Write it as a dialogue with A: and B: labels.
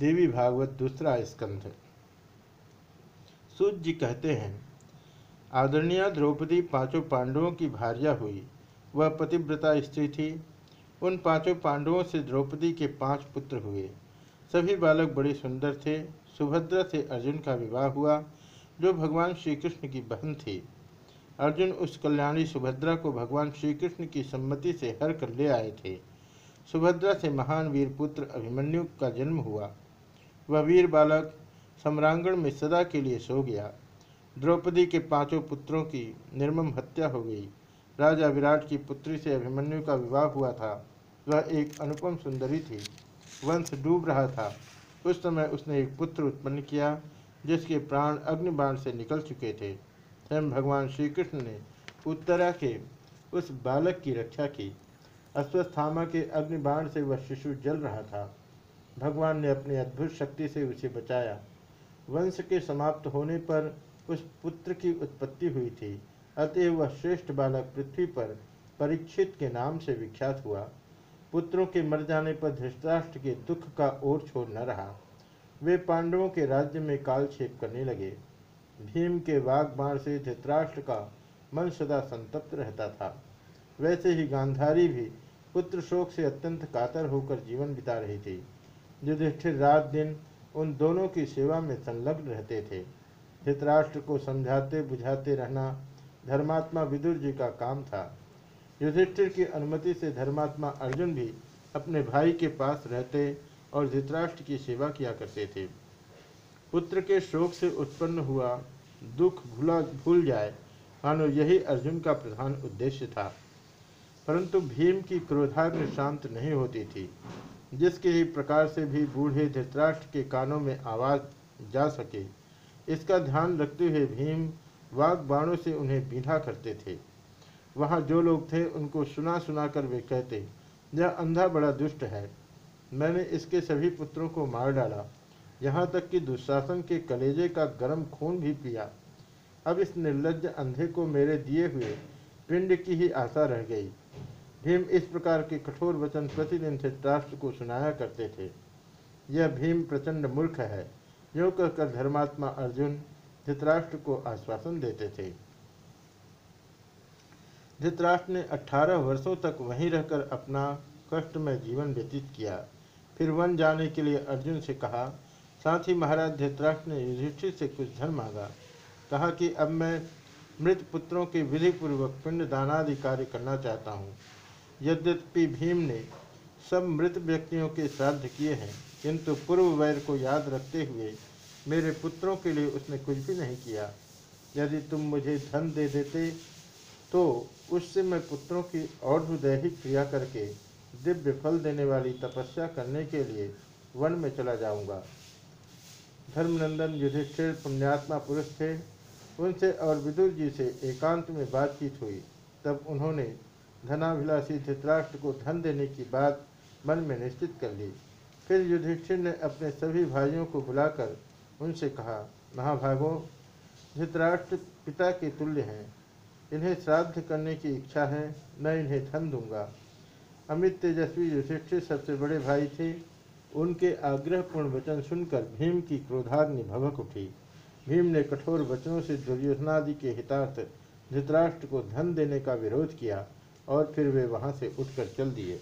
A: देवी भागवत दूसरा स्कंध। सूत जी कहते हैं, आदरणीय द्रौपदी पाँचों पांडवों की भार्या हुई। वह पतिव्रता स्त्री थी। उन पाँचों पांडवों से द्रौपदी के पाँच पुत्र हुए। सभी बालक बड़े सुंदर थे। सुभद्रा से अर्जुन का विवाह हुआ, जो भगवान श्री कृष्ण की बहन थी। अर्जुन उस कल्याणी सुभद्रा को भगवान श्री कृष्ण की सम्मति से हर कर ले आए थे। सुभद्रा से महान वीर पुत्र अभिमन्यु का जन्म हुआ। वह वीर बालक सम्रांगण में सदा के लिए सो गया। द्रौपदी के पाँचों पुत्रों की निर्मम हत्या हो गई। राजा विराट की पुत्री से अभिमन्यु का विवाह हुआ था। वह एक अनुपम सुंदरी थी। वंश डूब रहा था। उस समय उसने एक पुत्र उत्पन्न किया, जिसके प्राण अग्निबाण से निकल चुके थे। स्वयं भगवान श्री कृष्ण ने उत्तरा के उस बालक की रक्षा की। अश्वस्थामा के अग्निबाण से वह शिशु जल रहा था। भगवान ने अपनी अद्भुत शक्ति से उसे बचाया। वंश के समाप्त होने पर उस पुत्र की उत्पत्ति हुई थी। अतएव वह श्रेष्ठ बालक पृथ्वी पर परीक्षित के नाम से विख्यात हुआ। पुत्रों के मर जाने पर धृतराष्ट्र के दुख का ओर छोड़ न रहा। वे पांडवों के राज्य में कालक्षेप करने लगे। भीम के वाघ बाण से धृतराष्ट्र का मन सदा संतप्त रहता था। वैसे ही गांधारी भी पुत्र शोक से अत्यंत कातर होकर जीवन बिता रही थी। युधिष्ठिर रात दिन उन दोनों की सेवा में संलग्न रहते थे। धृतराष्ट्र को समझाते, बुझाते रहना धर्मात्मा विदुर जी का काम था। युधिष्ठिर की अनुमति से धर्मात्मा अर्जुन भी अपने भाई के पास रहते और धृतराष्ट्र की सेवा किया करते थे। पुत्र के शोक से उत्पन्न हुआ दुख भूला, भूल जाए, मानो यही अर्जुन का प्रधान उद्देश्य था। परंतु भीम की क्रोधाग्नि शांत नहीं होती थी। जिसके ही प्रकार से भी बूढ़े धृतराष्ट्र के कानों में आवाज़ जा सके, इसका ध्यान रखते हुए भीम वाग बाणों से उन्हें बीधा करते थे। वहाँ जो लोग थे, उनको सुना सुना कर वे कहते, यह अंधा बड़ा दुष्ट है। मैंने इसके सभी पुत्रों को मार डाला। यहाँ तक कि दुशासन के कलेजे का गर्म खून भी पिया। अब इस निर्लज अंधे को मेरे दिए हुए पिंड की ही आशा रह गई। भीम इस प्रकार के कठोर वचन प्रतिदिन धृतराष्ट्र को सुनाया करते थे। यह भीम प्रचंड मूर्ख है। यो कहकर धर्मात्मा अर्जुन धृतराष्ट्र को आश्वासन देते थे। धृतराष्ट्र ने 18 वर्षों तक वहीं रहकर अपना कष्टमय जीवन व्यतीत किया। फिर वन जाने के लिए अर्जुन से कहा, साथ ही महाराज, धृतराष्ट्र ने युधिष्ठिर से कुछ धन मांगा। कहा कि अब मैं मृत पुत्रों के विधि पूर्वक पिंड दानादि कार्य करना चाहता हूँ। यद्यपि भीम ने सब मृत व्यक्तियों के श्राद्ध किए हैं, किंतु पूर्व वैर को याद रखते हुए मेरे पुत्रों के लिए उसने कुछ भी नहीं किया। यदि तुम मुझे धन दे देते तो उससे मैं पुत्रों की और दैहिक क्रिया करके दिव्य फल देने वाली तपस्या करने के लिए वन में चला जाऊँगा। धर्मनंदन युधिष्ठिर पुण्यात्मा पुरुष थे। उनसे और विदुर जी से एकांत में बातचीत हुई। तब उन्होंने धनाभिलाषी धृतराष्ट्र को धन देने की बात मन में निश्चित कर ली। फिर युधिष्ठिर ने अपने सभी भाइयों को बुलाकर उनसे कहा, महाभागो, धृतराष्ट्र पिता के तुल्य हैं। इन्हें श्राद्ध करने की इच्छा है, मैं इन्हें धन दूँगा। अमित तेजस्वी युधिष्ठिर सबसे बड़े भाई थे। उनके आग्रहपूर्ण वचन सुनकर भीम की क्रोधाग्नि भभक उठी। भीम ने कठोर वचनों से दुर्योधनादि के हितार्थ धृतराष्ट्र को धन देने का विरोध किया। और फिर वे वहाँ से उठकर चल दिए।